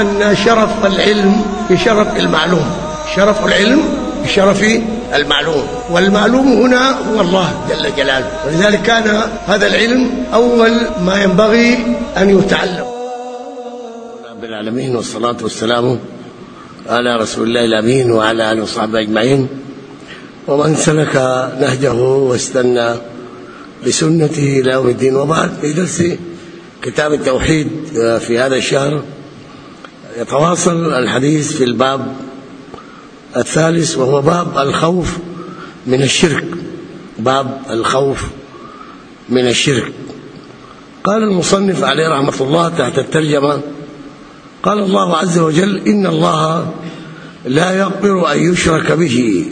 أن شرف العلم بشرف المعلوم. شرف العلم بشرف المعلوم. والمعلوم هنا هو الله جل جلاله. ولذلك كان هذا العلم أول ما ينبغي أن يتعلم. رب العالمين والصلاة والسلام على رسول الله الأمين وعلى آله وصحبه أجمعين. ومن سلك نهجه واستنى بسنته إلى يوم الدين. وبعد في درس كتاب التوحيد في هذا الشهر يتواصل الحديث في الباب الثالث وهو باب الخوف من الشرك. باب الخوف من الشرك. قال المصنف عليه رحمة الله تحت الترجمة قال الله عز وجل إن الله لا يغفر أن يشرك به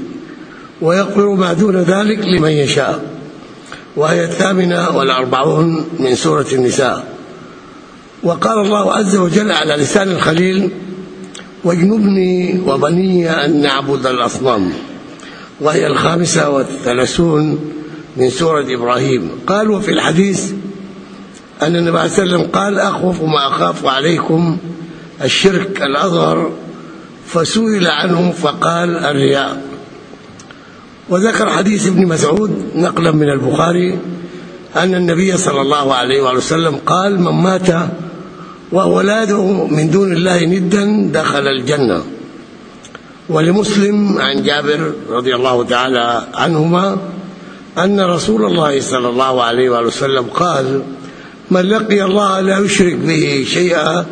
ويغفر ما دون ذلك لمن يشاء. وهي الثامنة والأربعون من سورة النساء. وقال الله عز وجل على لسان الخليل واجنبني وبني أن نعبد الأصنام. وهي الخامسة والثلاثون من سورة إبراهيم. قال وفي الحديث أن النبي عليه وسلم قال أخوف ما أخاف عليكم الشرك الأصغر فسئل عنه فقال الرياء. وذكر حديث ابن مسعود نقلا من البخاري أن النبي صلى الله عليه وسلم قال من مات وهو لا يدعو من دون الله ندا دخل الجنة. ولمسلم عن جابر رضي الله تعالى عنهما أن رسول الله صلى الله عليه وآله وسلم قال من لقي الله لا يشرك به شيئا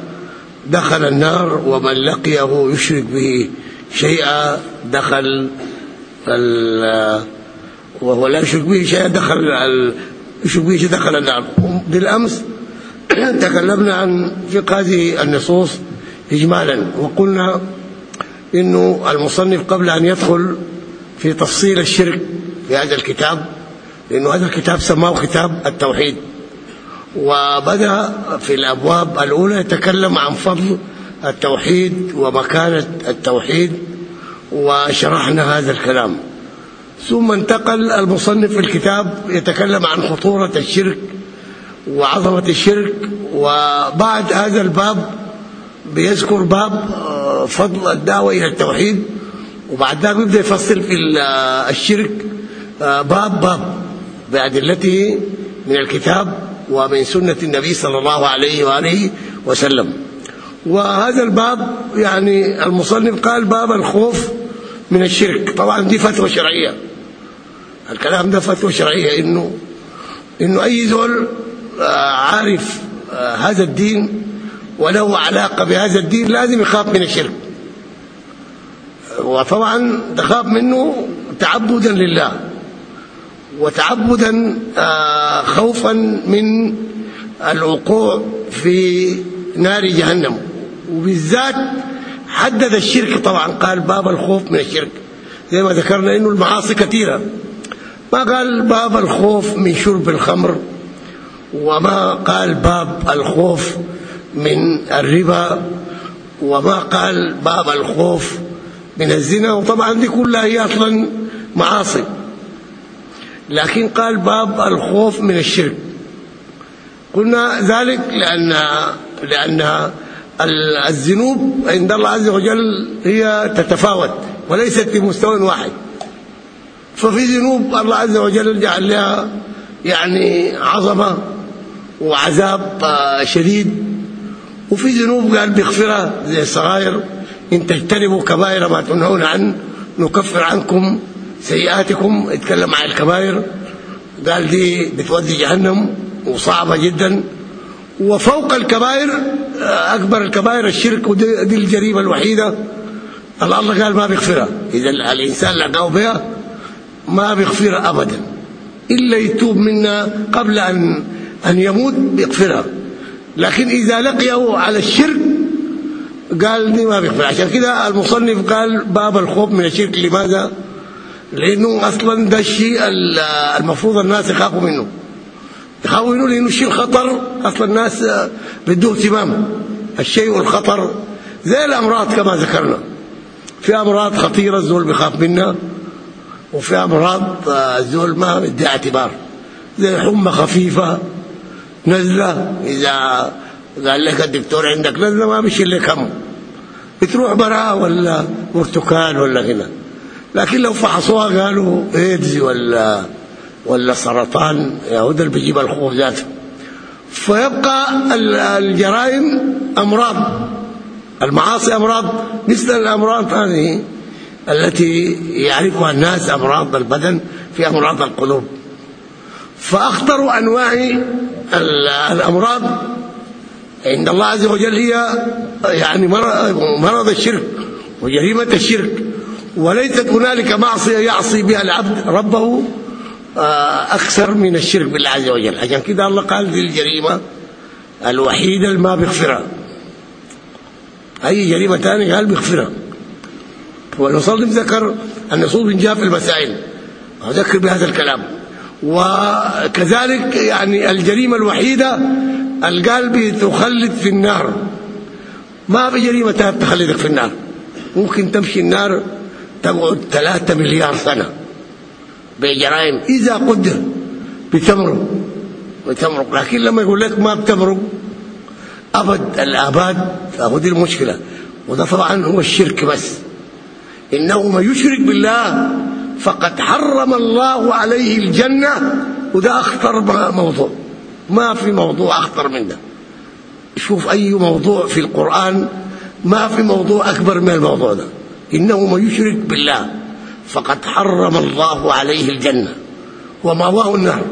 دخل النار ومن لقيه يشرك به شيئا دخل ال- وهو لا يشرك به شيئا دخل يشرك به شيئا دخل النار. بالأمس تكلمنا عن فقه هذه النصوص إجمالا وقلنا إنه المصنف قبل أن يدخل في تفصيل الشرك في هذا الكتاب لأنه هذا الكتاب سماه كتاب التوحيد. وبدأ في الأبواب الأولى يتكلم عن فضل التوحيد ومكانة التوحيد وشرحنا هذا الكلام. ثم انتقل المصنف في الكتاب يتكلم عن خطورة الشرك وعظمة الشرك وبعد هذا الباب بيذكر باب آه، فضل الدعوة إلى التوحيد وبعد ذلك يبدأ يفصل في آه، الشرك آه، باب باب بأدلته من الكتاب ومن سنة النبي صلى الله عليه وآله وسلم. وهذا الباب يعني المصنف قال باب الخوف من الشرك. طبعا دي فتوى شرعية. الكلام ده فتوى شرعية إنه إنه أي زول عارف آه، هذا الدين وله علاقة بهذا الدين لازم يخاف من الشرك. وطبعا تخاف منه تعبدا لله وتعبدا آه، خوفا من الوقوع في نار جهنم. وبالذات حدد الشرك طبعا قال باب الخوف من الشرك. زي ما ذكرنا إنه المعاصي كثيرة. ما قال باب الخوف من شرب الخمر؟ وما قال باب الخوف من الربا وما قال باب الخوف من الزنا وطبعا دي كلها هي أصلا معاصي. لكن قال باب الخوف من الشرك. قلنا ذلك لأن ال- الذنوب عند الله عز وجل هي تتفاوت وليست في مستوى واحد. ففي ذنوب الله عز وجل جعل لها يعني عظمة. وعذاب آه، شديد. وفي ذنوب قال بيغفرها زي الصغائر إن تجتنبوا كبائر ما تنهون عنه نكفر عنكم سيئاتكم. اتكلم عن الكبائر. قال دي بتودي جهنم وصعبة جدا. وفوق الكبائر آه، أكبر الكبائر الشرك ودي دي الجريمة الوحيدة. الله الله قال ما بيغفرها. إذا الإنسان لقاه بها ما بيغفرها أبدا. إلا يتوب منا قبل أن أن يموت بيغفرها لكن إذا لقيه على الشرك قال دي ما بيغفر عشان كده المصنف قال باب الخوف من الشرك. لماذا؟ لأنه أصلا ده الشيء المفروض الناس يخافوا منه. يخافوا منه لأنه الشيء خطر أصلا الناس بده اهتمام. الشيء الخطر زي الأمراض كما ذكرنا. في أمراض خطيرة الزول بيخاف منها وفي أمراض الزول ما بدي اعتبار. زي حمى خفيفة. نزلة. إذا قال لك الدكتور عندك نزلة ما بيشيل لك هم. بتروح براء ولا برتقال ولا هنا لكن لو فحصوها قالوا ايدز ولا ولا سرطان. يا ده اللي بيجيب الخوف ذاته. فيبقى الجرائم أمراض. المعاصي أمراض. مثل الأمراض هذه التي يعرفها الناس أمراض البدن في أمراض القلوب. فاخطر أنواع الأمراض. عند الله عز وجل هي يعني مرض الشرك وجريمة الشرك. وليست هنالك معصية يعصي بها العبد. ربه أكثر من الشرك بالله عز وجل. عشان كده الله قال دي الجريمة الوحيده اللي ما بيغفرها أي جريمة ثانية قال بيغفرها والمصنف ذكر النصوص جاء في المسائل وذكر بهذا الكلام. وكذلك يعني الجريمة الوحيدة القلب تخلد في النار. ما في جريمة تخلدك في النار. ممكن تمشي النار تقعد ثلاثة مليار سنة بجرائم إذا قدر بتمرق بتمرق. لكن لما يقول لك ما بتمرق أبد الآباد أهو دي المشكلة. وده طبعا هو الشرك بس. إنه ما يشرك بالله فقد حرم الله عليه الجنة وده أخطر موضوع. ما في موضوع أخطر من ده. شوف أي موضوع في القرآن ما في موضوع أكبر من الموضوع ده. إنه من يشرك بالله. فقد حرم الله عليه الجنة. ومأواه النار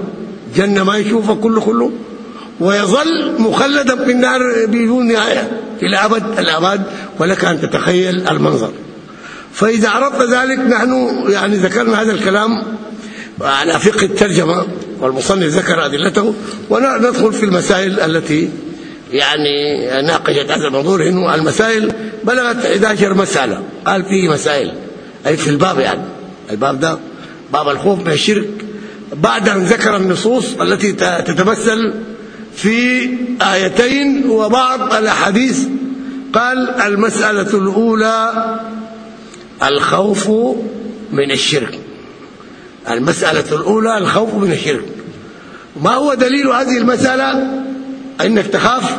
جنة ما يشوفها كله كله. ويظل مخلدا في النار بدون نهاية. إلى أبد الأبد. ولك أن تتخيل المنظر. فإذا عرفت ذلك نحن يعني ذكرنا هذا الكلام على فقه الترجمة والمصنف ذكر أدلته وندخل في المسائل التي يعني ناقشت هذا الموضوع إنه المسائل بلغت 11 مسألة. قال فيه مسائل أي في الباب يعني. الباب ده باب الخوف من الشرك. بعد أن ذكر النصوص التي تتمثل في آيتين وبعض الأحاديث قال المسألة الأولى الخوف من الشرك. المسألة الأولى الخوف من الشرك. ما هو دليل هذه المسألة؟ إنك تخاف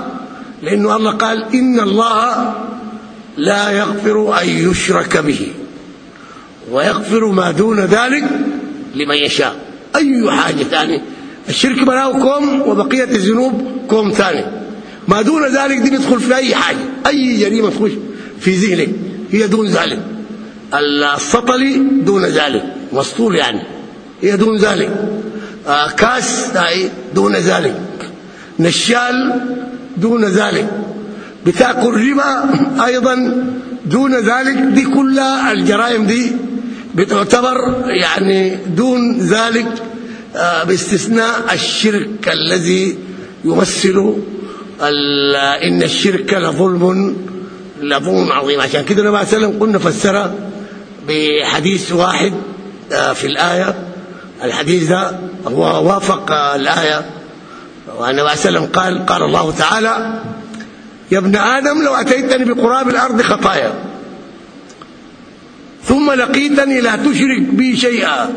لأنه الله قال إن الله لا يغفر أن يشرك به ويغفر ما دون ذلك لمن يشاء. أي حاجة ثانية؟ الشرك بالله كوم وبقية الذنوب كوم ثاني ما دون ذلك دي بيدخل في أي حاجة أي جريمة تخش في ذهنك هي دون ذلك. السطلي دون ذلك مسطول يعني هي دون ذلك. آه كاس دون ذلك. نشال دون ذلك. بتاكل ربا أيضا دون ذلك. دي كلها الجرائم دي بتعتبر يعني دون ذلك باستثناء الشرك الذي يمثل إن الشرك لظلم لظلم عظيم. عشان كده النبي صلى الله عليه وسلم قلنا فسرها بحديث واحد في الآية. الحديث ده هو وافق صلى الله عليه وسلم قال قال الله تعالى يا ابن آدم لو أتيتني بقراب الأرض خطايا ثم لقيتني لا تشرك بي شيئا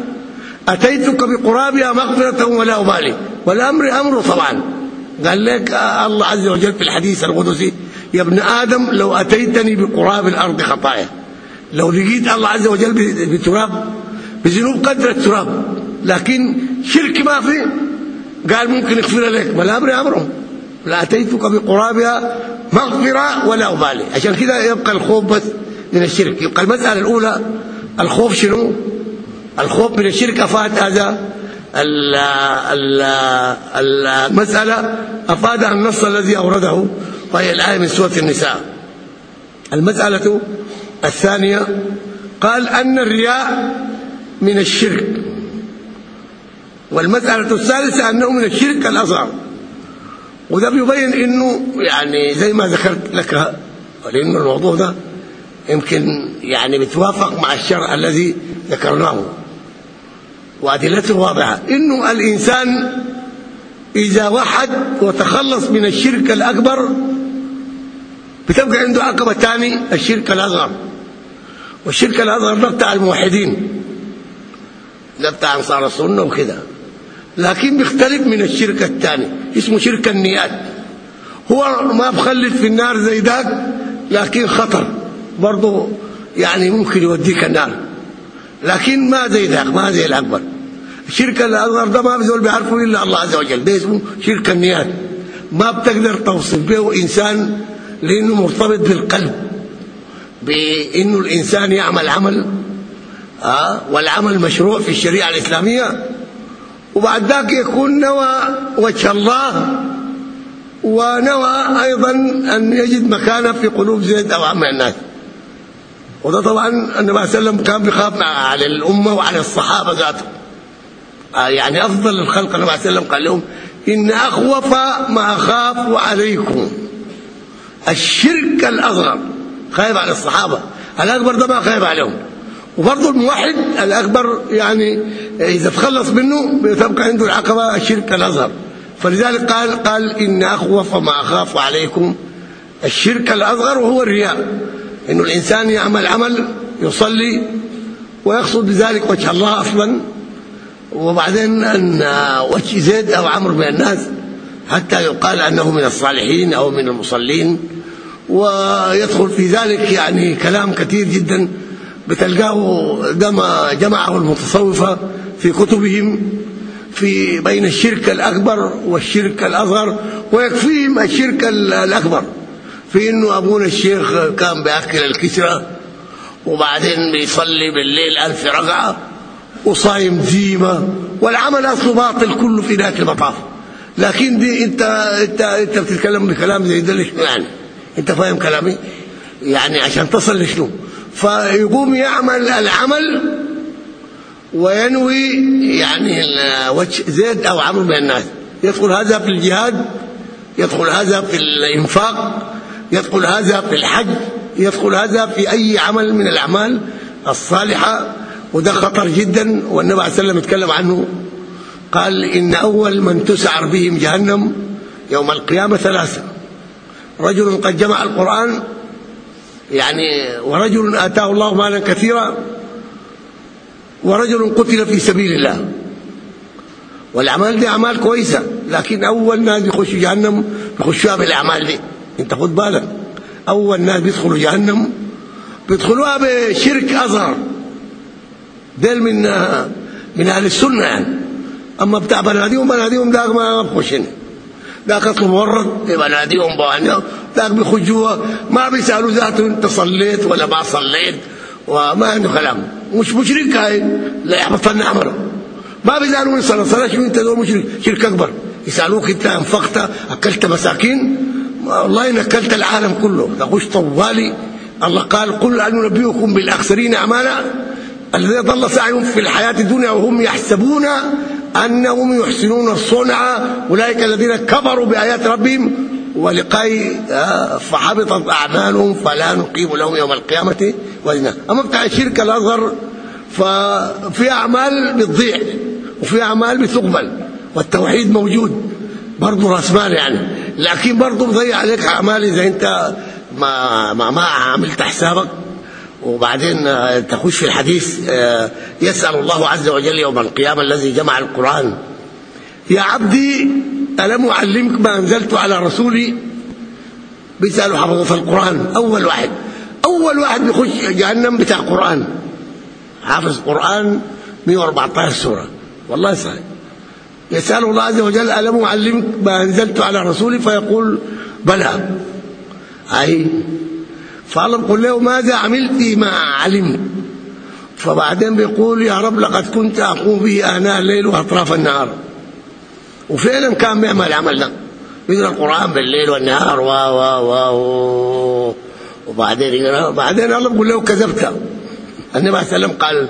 أتيتك بقرابها مغفرة ولا أبالي. والأمر امره طبعا. قال لك الله عز وجل في الحديث القدسي يا ابن آدم لو أتيتني بقراب الأرض خطايا. لو لقيت الله عز وجل بتراب بذنوب قدر التراب. لكن شرك ما في. قال ممكن يغفر لك. والامر امره لا أتيتك بقرابها مغفرة ولا أبالي. عشان كده يبقى الخوف بس من الشرك. يبقى المسألة الأولى الخوف شنو؟ الخوف من الشرك أفاد هذا؟ المسألة افادها النص الذي أورده وهي الآية من سورة النساء. المسألة الثانية قال أن الرياء من الشرك. والمسألة الثالثة أنه من الشرك الأصغر. وده بيبين إنه يعني زي ما ذكرت لك لأن الموضوع ده يمكن يعني بتوافق مع الشرع الذي ذكرناه. وأدلته واضحة. إنه الإنسان إذا وحد وتخلص من الشرك الأكبر بتبقى عنده عقبة ثاني الشرك الأصغر. والشرك الأصغر ده بتاع الموحدين. ده بتاع أنصار السنة وكده. لكن بيختلف من الشرك الثاني اسمه شرك النيات. هو ما بخلد في النار زي ذاك لكن خطر. برضه يعني ممكن يوديك النار. لكن ما زي ذاك ما زي الأكبر. الشرك الأصغر ده ما بزول بيعرفه إلا الله عز وجل. ده اسمه شرك النيات. ما بتقدر توصف به إنسان لأنه مرتبط بالقلب بأنه الإنسان يعمل عمل آه والعمل مشروع في الشريعة الإسلامية وبعد ذاك يكون نوى وجه الله ونوى أيضا أن يجد مكانه في قلوب زيد أو عم الناس. وده طبعا النبي صلى الله عليه وسلم كان بيخاف على الأمة وعلى الصحابة ذاته. آه يعني أفضل الخلق النبي صلى الله عليه وسلم قال لهم إن أخوف ما أخاف عليكم. الشرك الأصغر خايف على الصحابة. الأكبر ده ما خايف عليهم. وبرضه الموحد الأكبر يعني إذا تخلص منه بتبقى عنده العقبة الشرك الأصغر فلذلك قال قال إن أخوف ما أخاف عليكم. الشرك الأصغر وهو الرياء. إنه الإنسان يعمل عمل يصلي ويقصد بذلك وجه الله أصلا. وبعدين أن وجه زيد أو عمرو من الناس حتى يقال أنه من الصالحين أو من المصلين. ويدخل في ذلك يعني كلام كثير جدا بتلقاه جمعه المتصوفة في كتبهم في بين الشرك الأكبر والشرك الأصغر ويكفيهم الشرك الأكبر. في إنه أبونا الشيخ كان بياكل الكسرة وبعدين بيصلي بالليل ألف ركعة وصايم ديمه والعمل أصله باطل كله في ذاك المطاف. لكن دي انت انت انت بتتكلم بكلام زي ده ليش يعني؟ أنت فاهم كلامي؟ يعني عشان تصل لشنو؟ فيقوم يعمل العمل وينوي يعني وجه زيد أو عمرو من الناس. يدخل هذا في الجهاد يدخل هذا في الإنفاق يدخل هذا في الحج يدخل هذا في أي عمل من الأعمال الصالحة. وده خطر جدا والنبي عليه السلام اتكلم عنه. قال إن أول من تسعر بهم جهنم يوم القيامة ثلاثة. رجل قد جمع القرآن يعني ورجل آتاه الله مالا كثيرا ورجل قتل في سبيل الله. والأعمال دي أعمال كويسة لكن أول ناس يخشوا جهنم يخشوها بالأعمال دي. أنت خد بالك. أول ناس بيدخلوا جهنم بيدخلوها بشرك اصغر ديل من من أهل السنة يعني. أما بتاع بناديهم بناديهم ده ما بخشين ده اصله مورد بناديهم بوانيهم ده بيخشوا ما بيسألوا ذاته انت صليت ولا ما صليت. وما عنده كلام. مش مشرك هاي. لا يحبطن عمله ما بيسألوا من صلاه صلاه شو انت دول مشرك. شرك أكبر. يسألوك انت انفقت أكلت مساكين. والله إن أكلت العالم كله. تخش طوالي. الله قال قل أن ننبئكم بالاخسرين أعمالا. الذين ضل سعيهم في الحياة الدنيا وهم يحسبون. أنهم يحسنون الصنع أولئك الذين كفروا بآيات ربهم ولقاء فحبطت أعمالهم فلا نقيم لهم يوم القيامة وزنا. أما بتاع الشرك الأصغر ففي أعمال بتضيع وفي أعمال بتقبل والتوحيد موجود برضه راس مال يعني. لكن برضه بضيع عليك أعمال إذا أنت ما ما, ما عملت حسابك. وبعدين تخش في الحديث يسأل الله عز وجل يوم القيامة الذي جمع القرآن. يا عبدي ألم أعلمك ما أنزلت على رسولي؟ بيسألوا حفظة القرآن. أول واحد أول واحد بيخش جهنم بتاع قرآن. حافظ قرآن 114 سورة. والله صحيح. يسأل الله عز وجل ألم أعلمك ما أنزلت على رسولي؟ فيقول بلى. أي فالله بيقول له ماذا عملت ما علمت. فبعدين بيقول يا رب لقد كنت أقوم به أناء الليل وأطراف النهار. وفعلا كان بيعمل ده بيقرأ القرآن بالليل والنهار و و و وبعدين يقرأ بعدين الله بيقول له كذبت. النبي عليه السلام قال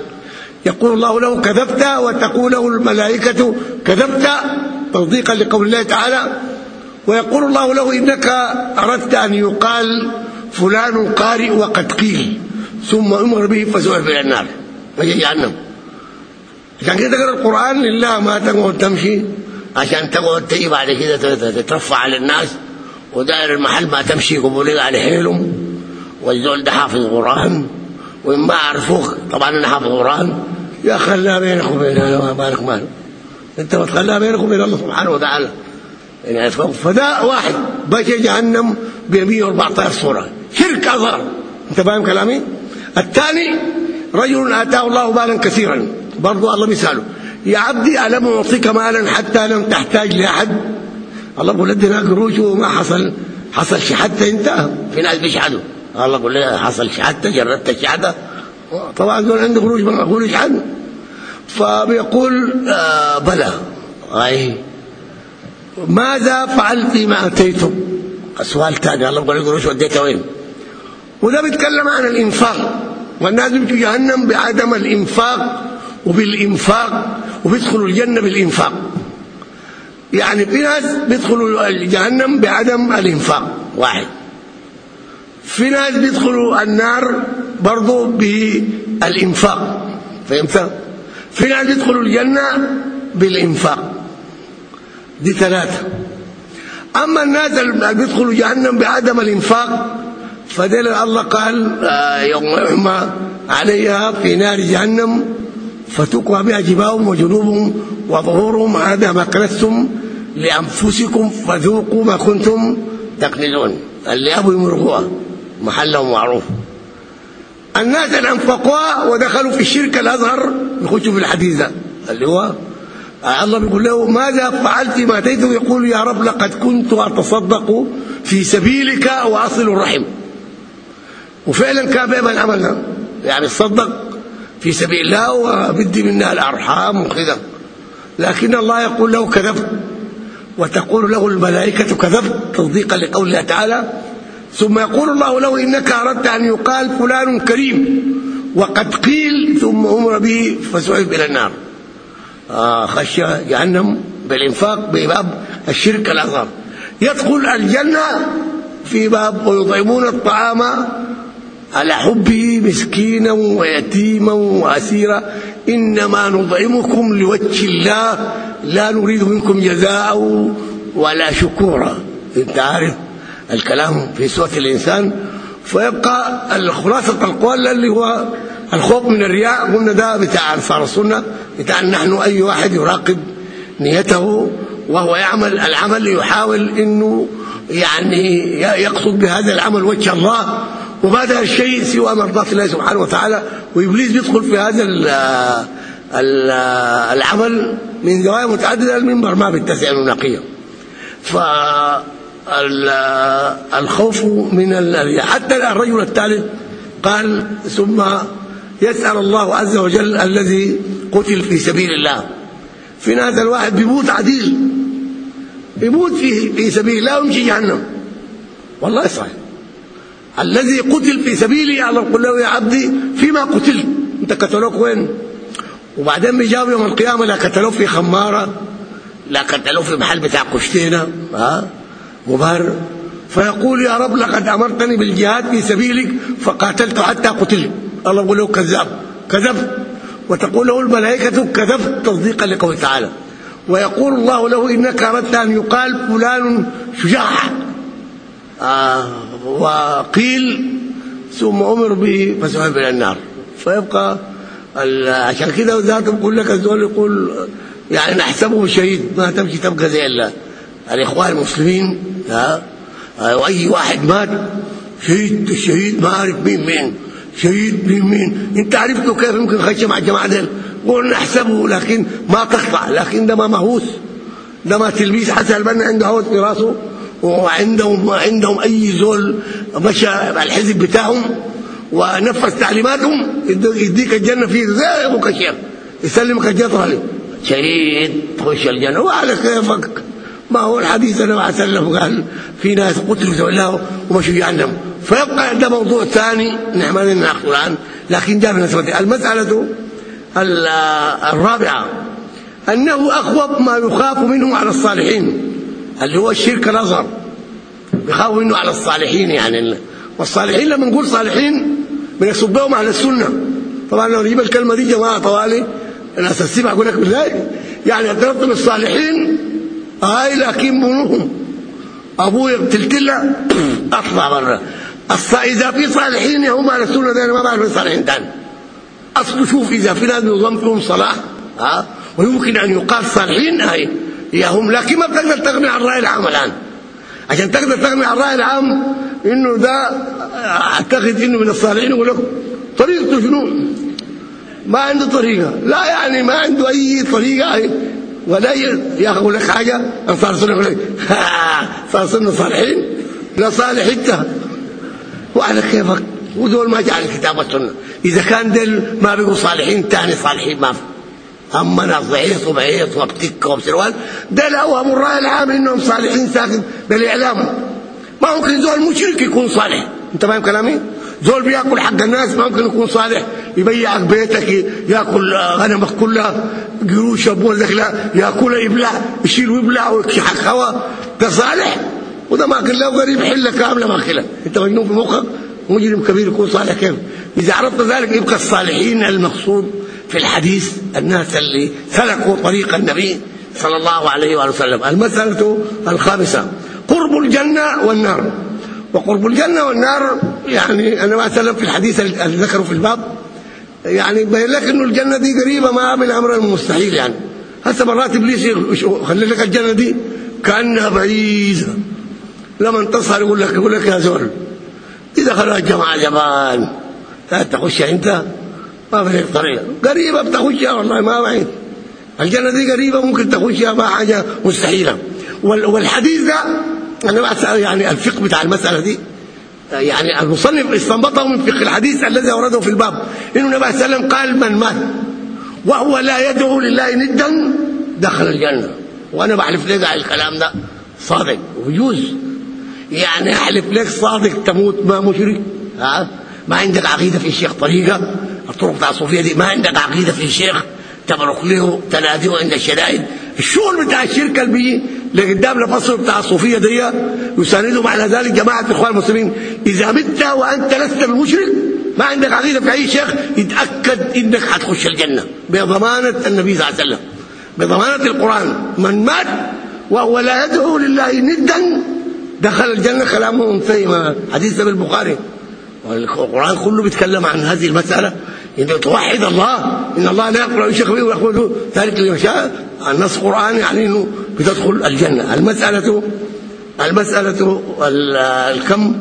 يقول الله له كذبت وتقول له الملائكة كذبت تصديقا لقول الله تعالى. ويقول الله له إنك أردت أن يقال فلان قارئ وقد قيل. ثم أمر به فسئل إلى النار. وهي جهنم. عشان كده تقرأ القرآن لله ما تقعد تمشي عشان تقعد تجي بعد كده تترفع على الناس ودائر المحل ما تمشي قبولي على حيلهم. والزول ده حافظ قرآن وإن ما عرفوك طبعا أنا حافظ قرآن. يا خليها بينك وبين ما بالك ماله. أنت ما تخليها بينك وبين الله سبحانه وتعالى. يعني فده واحد بشي جهنم ب 114 صورة. شرك انت فاهم كلامي؟ الثاني رجل آتاه الله مالا كثيرا. برضو الله مثاله. يا عبدي ألم أعطيك مالا حتى لم تحتاج لأحد؟ الله بيقول ادينا قروش وما حصل حصل شحته أنت؟ في ناس بيشحدوا الله يقول لي حصل شحته جردت الشحته طبعا دول عنده قروش ما أقول يشحدوا فبيقول آه بلى. أي. ماذا فعلت؟ فيما أتيتم. السؤال ثاني. الله بيقول قروش وديتها وين؟ وده بيتكلم عن الإنفاق. والناس بيجوا جهنم بعدم الإنفاق وبالإنفاق وبيدخلوا الجنة بالإنفاق. يعني في ناس بيدخلوا جهنم بعدم الإنفاق. واحد. في ناس بيدخلوا النار برضه بالإنفاق. فهمت؟ في ناس بيدخلوا الجنة بالإنفاق. دي ثلاثة. أما الناس اللي بيدخلوا جهنم بعدم الإنفاق فدل الله قال يوم يحمى عليها في نار جهنم فتقوى بها جباههم وجنوبهم وظهورهم هذا ما كنتم لأنفسكم فذوقوا ما كنتم تكنزون اللي ابوا يمرقوها محلهم معروف. الناس اللي انفقوها ودخلوا في الشرك الاصغر يخشوا في الحديث ده. اللي هو؟ الله بيقول له ماذا فعلت؟ ما اتيته يقول يا رب لقد كنت أتصدق في سبيلك وأصل الرحم. وفعلا كان العمل ده يعني تصدق في سبيل الله وبدي منها الأرحام وكذا. لكن الله يقول له كذبت وتقول له الملائكة كذبت تصديقا لقوله تعالى. ثم يقول الله له إنك أردت أن يقال فلان كريم وقد قيل ثم أمر به فسحب إلى النار. آه خش جهنم بالإنفاق بباب الشرك الاصغر يدخل الجنة في باب ويطعمون الطعام على حبه مسكينا ويتيما وأسيرا إنما نطعمكم لوجه الله لا نريد منكم جزاء ولا شكورا. أنت عارف الكلام في سوره الإنسان فيبقى خلاصه القول اللي هو الخوف من الرياء قلنا ده بتاع أنصار السنة بتاع نحن أي واحد يراقب نيته وهو يعمل العمل يحاول إنه يعني يقصد بهذا العمل وجه الله. وبهذا الشيء سوى مرضات الله سبحانه وتعالى وإبليس بيدخل في هذا ال ال العمل من زوايا متعدده المنبر ما بيتسع نقية. ف الخوف من حتى الرجل الثالث قال ثم يسأل الله عز وجل الذي قتل في سبيل الله. في ناس الواحد بيموت عديل. بيموت في في سبيل الله ويمشي جهنم. والله صحيح. الذي قتل في سبيلي الله يقول له يا عبدي فيما قتلت. أنت قتلوك وين؟ وبعدين بيجاوب يوم القيامة لا قتلوه في خمارة لا قتلوه في محل بتاع كشتينه ها؟ مبارر فيقول يا رب لقد أمرتني بالجهاد في سبيلك فقاتلت حتى قتلت. الله يقول له كذاب كذبت وتقول له الملائكة كذبت تصديقا لقوله تعالى. ويقول الله له إنك أردت أن يقال فلان شجاع. وقيل ثم أمر به فسحب إلى النار. فيبقى عشان كده ذاته بيقول لك الزول يقول يعني نحسبه شهيد ما تمشي تبقى زي الإخوان المسلمين ها؟ وأي واحد مات شهيد الشهيد ما عارف مين مين شهيد مين مين. إنت عرفته كيف يمكن خش مع الجماعة دول قول نحسبه لكن ما تقطع لكن ده ما مهووس. ده ما تلبيس حتى البنا عنده هوس في راسه. وعندهم عندهم أي زول مشى الحزب بتاعهم ونفذ تعليماتهم يديك الجنة في زي ابو كشير يسلمك الجطره له شهيد تخش الجنة. وعلى كيفك؟ ما هو الحديث عليه وسلم قال في ناس قتلوا الله ومشوا جهنم. فيبقى ده موضوع ثاني نحن ناخذ عنه لكن جاء بالنسبة المسألة الرابعة أنه اخوف ما يخاف منه على الصالحين. اللي هو الشرك الاصغر بيخافوا منه على الصالحين يعني. والصالحين لما نقول صالحين بنكسب بهم أهل السنة. طبعا لو نجيب الكلمة دي جماعة طوالي الناس السبع أقول لك بالله. يعني اعترفتم الصالحين هاي لكن منهم ابويا بتلتلة أطلع برا. إذا في صالحين هم أهل السنة ده أنا ما بعرف الصالحين تاني. أصل شوف إذا في ناس نظام فيهم صلاح ها؟ ويمكن أن يقال صالحين هاي. يا هم لكن ما بتقدر تغني عن الراي العام الآن. عشان تقدر تغني عن الراي العام إنه ده اعتقد إنه من الصالحين يقول لك طريقته شنو ما عنده طريقة. لا يعني ما عنده أي طريقة. ولا ياخذ لك حاجة. السنة يقول لك صار سنة صالحين. لا صالح إنت. وعلى كيفك. ودول ما جاء الكتاب والسنة. إذا كان دل ما بيقوا صالحين ثاني صالحين ما في. أما ناس ضعيف وبعيط وبتك وبسروال ده الاوهم الرأي العام إنهم صالحين ساكن بالاعلام ما ممكن زول مشرك يكون صالح. أنت فاهم كلامي؟ زول بيأكل حق الناس ما ممكن يكون صالح. يبيعك بيتك يأكل غنمك كلها قروش ابوه لا يأكل يبلع يشيل ويبلع ويكحك هوا. ده صالح. وده ما كان له قريب حله كاملة ما كلها أنت مجنون في مخك؟ مجرم كبير يكون صالح كيف؟ إذا عرفت ذلك يبقى الصالحين المقصود. في الحديث الناس اللي سلكوا طريق النبي صلى الله عليه وآله وسلم. المسألة الخامسة قرب الجنة والنار. وقرب الجنة والنار يعني أنا ما اتكلم في الحديث اللي ذكره في الباب. يعني بين لك انه الجنة دي قريبة ما من أمر المستحيل يعني. هسه مرات إبليس يخلي لك الجنة دي كأنها بعيده لما انتصر يقول لك يقول لك يا زول إذا خلوا الجماعه جبان لا تخش انت ما في طريقه قريبة بتخشها والله ما بعيد. الجنة دي قريبة ممكن تخشها ما حاجة مستحيلة. والحديث ده أنا يعني الفقه بتاع المسألة دي يعني المصنف استنبطه من فقه الحديث الذي أورده في الباب. إنه النبي صلى الله عليه وسلم قال من مات وهو لا يدعو لله ندا دخل الجنة. وأنا بحلف لك على الكلام ده؟ صادق. ويجوز يعني احلف لك صادق تموت ما مشرك؟ ها؟ ما عندك عقيدة في الشيخ طريقة؟ الطرق بتاع الصوفية دي. ما عندك عقيدة في الشيخ تبرك له تناديه عند الشدائد. الشغل بتاع الشركة اللي بيجي لقدام الفصل بتاع الصوفية دي يساندهم على ذلك جماعة الاخوان المسلمين. إذا مت وأنت لست المشرك ما عندك عقيدة في أي شيخ يتأكد إنك حتخش الجنة. بضمانة النبي صلى الله عليه وسلم. بضمانة القرآن. من مات وهو لا يدعو لله ندا دخل الجنة. كلامه منتهي. حديث البخاري. والقرآن كله بيتكلم عن هذه المسألة. ان توحد الله إن الله لا يقبل يشرك به ويغفر ذلك لمن شاء. النص قرآني يعني إنه بتدخل الجنة. المسألة المسألة الكم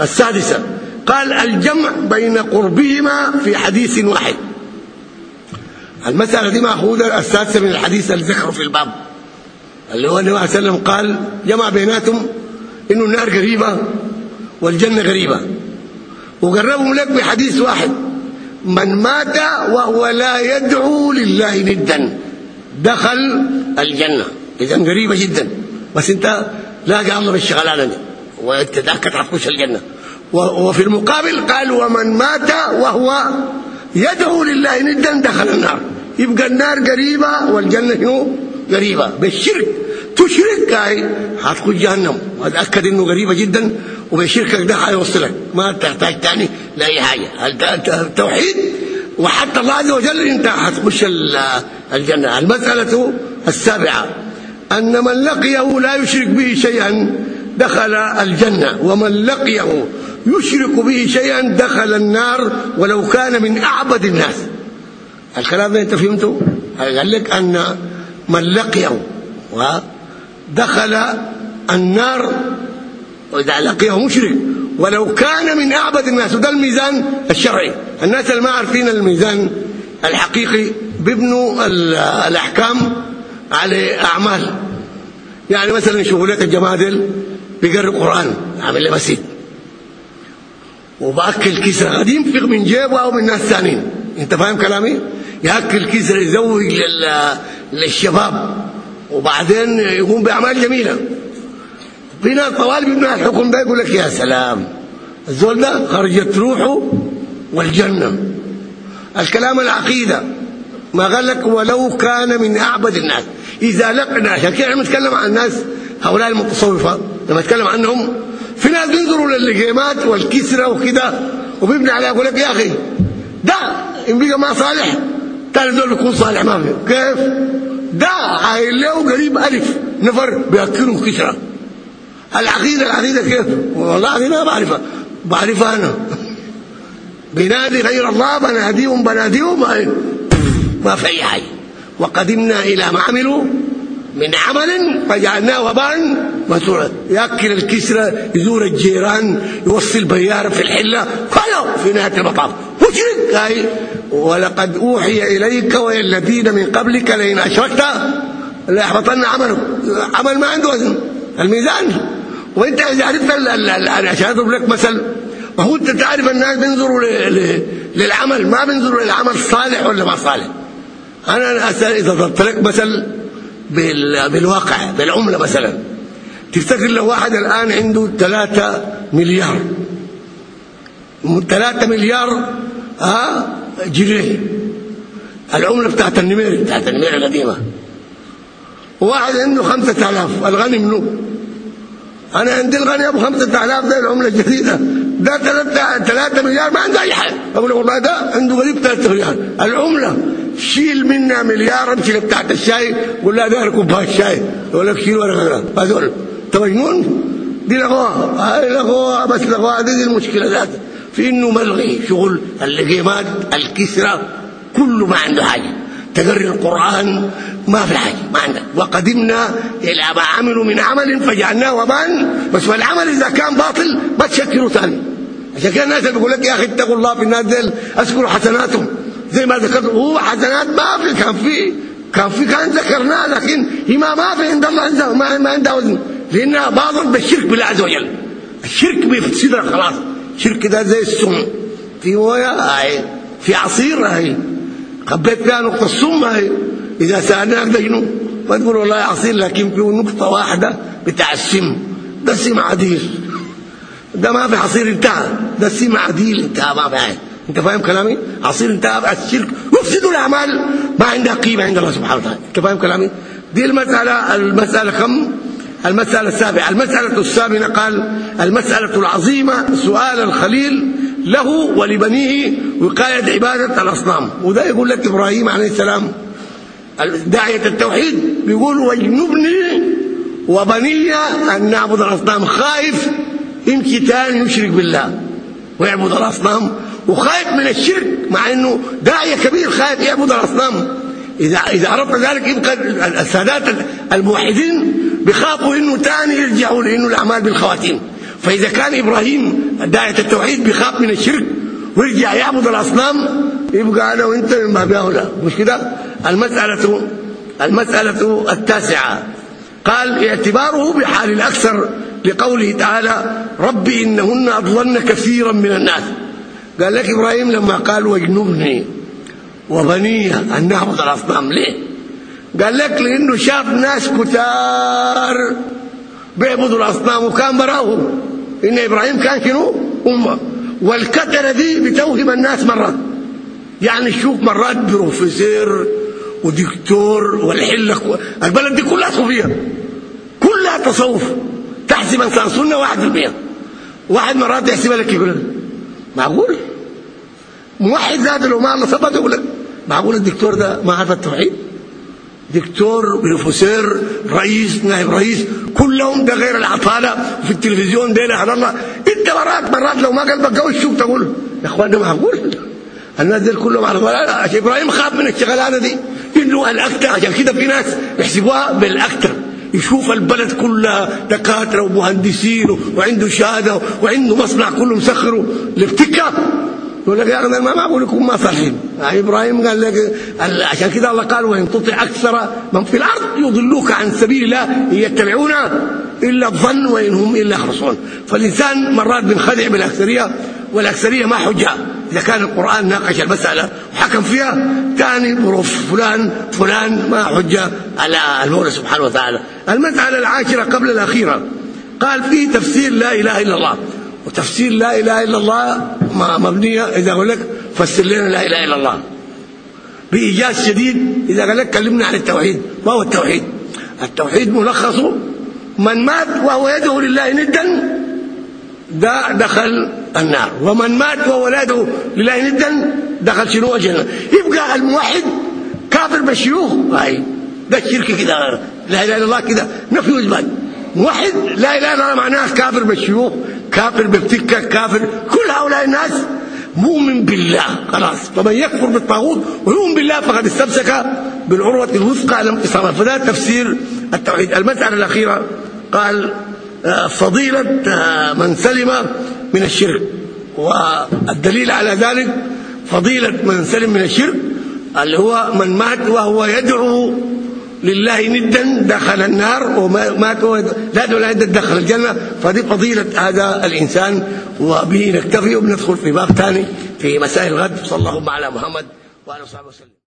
السادسة. قال الجمع بين قربهما في حديث واحد. المسألة دي مأخوذة السادسة من الحديث اللي ذكره في الباب. اللي هو النبي صلى الله عليه وسلم قال جمع بيناتهم إنه النار قريبة والجنة قريبة. وقربهم لك بحديث واحد. من مات وهو لا يدعو لله ندا دخل الجنة. إذا قريبه جدا. بس أنت لاقي الله بالشغلانه دي. وتتاكد حتخش الجنة. وفي المقابل قال ومن مات وهو يدعو لله ندا دخل النار. يبقى النار قريبه والجنة شنو؟ قريبه بالشرك. تشرك هاي هتكون جهنم. واتاكد إنه قريبه جدا وبشركك ده هيوصلك ما تحتاج ثاني لاي حاجة. التوحيد؟ وحتى الله عز وجل انت هتخش الجنة. المسألة السابعة. أن من لقيه لا يشرك به شيئا دخل الجنة ومن لقيه يشرك به شيئا دخل النار ولو كان من أعبد الناس. الكلام ده أنت فهمته؟ قال لك أن من لقيه ودخل النار وإذا لقيه مشرك. ولو كان من أعبد الناس وده الميزان الشرعي. الناس اللي ما عارفين الميزان الحقيقي بيبنوا الأحكام على أعمال. يعني مثلا شغلات الجماعة دول بيقرا قرآن عامل لي مسجد. وبأكل كسرى قد ينفق من جيبه أو من ناس ثانيين. أنت فاهم كلامي؟ يأكل كسرى يزوج للشباب. وبعدين يقوم بأعمال جميلة. ناس طوالب ابن الحكم ده يقول لك يا سلام الزول ده خرجت روحه والجنة. الكلام العقيدة ما قال لك ولو كان من أعبد الناس. إذا لقنا عشان كده نتكلم عن الناس؟ هؤلاء المتصوفة. لما نتكلم عنهم في ناس بينظروا للجيمات والكسرة وكده وبيبني عليها يقول لك يا أخي ده إن بقى ما صالح ثاني دول بيكون صالح ما في. كيف؟ ده عايل له قريب ألف نفر بيأكلوا كسرة العقيدة العقيدة كيف؟ والله أنا ما بعرفها. بعرفها أنا. بنادي غير الله بناديهم بناديهم ما في أي حاجة. وقدمنا إلى ما عملوا من عمل فجعلناه وباء مسورا يأكل الكسرى يزور الجيران يوصل بياره في الحلة. كله في نهاية المطاف. مشرك هاي ولقد أوحي إليك وإلى الذين من قبلك لئن أشركت ليحبطن عملك. عمل ما عنده وزن الميزان. وأنت إذا عرفت عشان اضرب لك مثل ما هو أنت تعرف الناس بينظروا للعمل ما بينظروا للعمل صالح ولا ما صالح. أنا أسأل إذا ضربت لك مثل بالواقع بالعملة مثلا. تفتكر لو واحد الآن عنده 3 مليار 3 مليار ها؟ جنيه العملة بتاعت النمير بتاعت النمير القديمة. وواحد عنده 5000 الغني منه أنا عندي الغني أبو 5000 ده العملة الجديدة. ده 3 3 مليار ما عنده أي حاجة. أقول والله ده عنده قريب 3 مليار. العملة شيل منا مليار امشي بتاعت الشاي قول لها ده كوباية الشاي يقول لك شيل ورقه هذول. أنت مجنون؟ دي لغوها هاي لغوها بس لغوها دي, دي المشكلة ذاتها. في إنه ملغي شغل اللقيمات الكسرى كله ما عنده حاجة. تقري القرآن ما في حاجة ما عنده. وقدمنا إلى ما عملوا من عمل فجعلناه وبان بس والعمل إذا كان باطل ما تشكروا ثاني. عشان كده الناس بيقول لك يا أخي اتقوا الله في الناس دول اذكروا حسناتهم. زي ما ذكرت هو حسنات ما في كان في كان في كان ذكرناه لكن هي ما ما في عند الله عنده ما, ما عندها وزن. لأنها باطل بالشرك بالله عز وجل. الشرك بيفسدها خلاص. الشرك ده زي السم. في مويه هاي في عصير هاي. خبيت فيها نقطة السم هاي. إذا سالناك ده شنو ما تقول والله عصير لكن في نقطة واحدة بتاع السم. ده سم عديل. ده ما في عصير انتهى. ده سم عديل انتهى ما في أنت فاهم كلامي؟ عصير انتهى الشرك. يفسد الأعمال. ما عندها قيمة عند الله سبحانه وتعالى. أنت فاهم كلامي؟ دي المسألة المسألة كم؟ المسألة السابعة. المسألة الثامنة قال المسألة العظيمة سؤال الخليل له ولبنيه وقايه عبادة الأصنام. وده يقول لك إبراهيم عليه السلام. داعية التوحيد بيقول واجنبني وبني أن نعبد الأصنام. خايف يمشي تاني يشرك بالله. ويعبد الأصنام. وخايف من الشرك مع إنه داعية كبير خايف يعبد الأصنام. اذا إذا عرفت ذلك يبقى السادات الموحدين بيخافوا إنه ثاني يرجعوا لإنه الأعمال بالخواتيم. فإذا كان إبراهيم داعية التوحيد بيخاف من الشرك ويرجع يعبد الأصنام يبقى أنا وأنت من باب اولى مش كده؟ المسألة المسألة التاسعة. قال اعتباره بحال الأكثر لقوله تعالى رب إنهن اضللن كثيرا من الناس. قال لك إبراهيم لما قال واجنبني وبني أن نعبد الأصنام. ليه؟ قال لك لأنه شاف ناس كتار بيعبدوا الأصنام وكان براهم. إن إبراهيم كان شنو؟ أمة. والكترة دي بتوهم الناس مرات يعني شوف مرات بروفيسور ودكتور والحلة البلد دي كلها صوفية. كلها تصوف. تحسب أنسان سنة واحد في المئة. واحد مرات يحسبها لك يقول لك معقول؟ موحد ذات لو ما الله ثبت يقول لك معقول الدكتور ده ما عرف التوحيد؟ دكتور بروفيسور رئيس نائب رئيس كلهم ده غير العطالة في التلفزيون على الله انت مرات مرات لو ما قلبك قوي شوف تقول يا اخوان ده معقول الناس دول كلهم على ضلال عشان إبراهيم خاف من الشغلانة دي. إنه الأكتر عشان كده في ناس يحسبوها بالأكتر. يشوف البلد كلها دكاترة ومهندسين وعنده شهادة وعنده مصنع كله مسخره. الابتكار يقول لك يا أخي ما معقول يكون ما صالحين إبراهيم قال لك عشان كده الله قال وإن تطع أكثر من في الأرض يضلوك عن سبيل الله يتبعون إلا الظن وإن هم إلا يخرصون فالإنسان مرات بينخدع بالأكثرية والأكثرية ما حجة. إذا كان القرآن ناقش المسألة وحكم فيها ثاني بروف فلان فلان ما حجة. على المولى سبحانه وتعالى. المساله العاشرة قبل الأخيرة قال في تفسير لا إله إلا الله. وتفسير لا إله إلا الله مبنيه إذا أقول لك فسر لنا لا إله إلا الله. بإيجاز شديد إذا قال لك كلمنا عن التوحيد. ما هو التوحيد؟ التوحيد ملخصه من مات وهو يدعو لله ندا ده دخل النار. ومن مات وولاده لله ندا دخل شنو؟ الجنة. يبقى الموحد كافر بالشيوخ؟ هاي ده الشرك كده. لا إله إلا الله كده. نفي واثبات موحد لا إله إلا الله معناها كافر بالشيوخ. كافر بفتكه كافر. كل هؤلاء الناس مؤمن بالله خلاص. فمن يكفر بالطاغوت ويؤمن بالله فقد استمسك بالعروة الوثقى لم انفصام فده تفسير التوحيد. المسألة الأخيرة قال آه، فضيلة آه، من سلم من الشرك. والدليل على ذلك فضيلة من سلم من الشرك اللي هو من مات وهو يدعو لله ندا دخل النار ومات لا يدا دخل الجنة. فدي فضيلة هذا الإنسان وبه نكتفي وبندخل في باب ثاني في مسائل الغد. صلى الله على محمد وعلى آله وصحبه وسلم.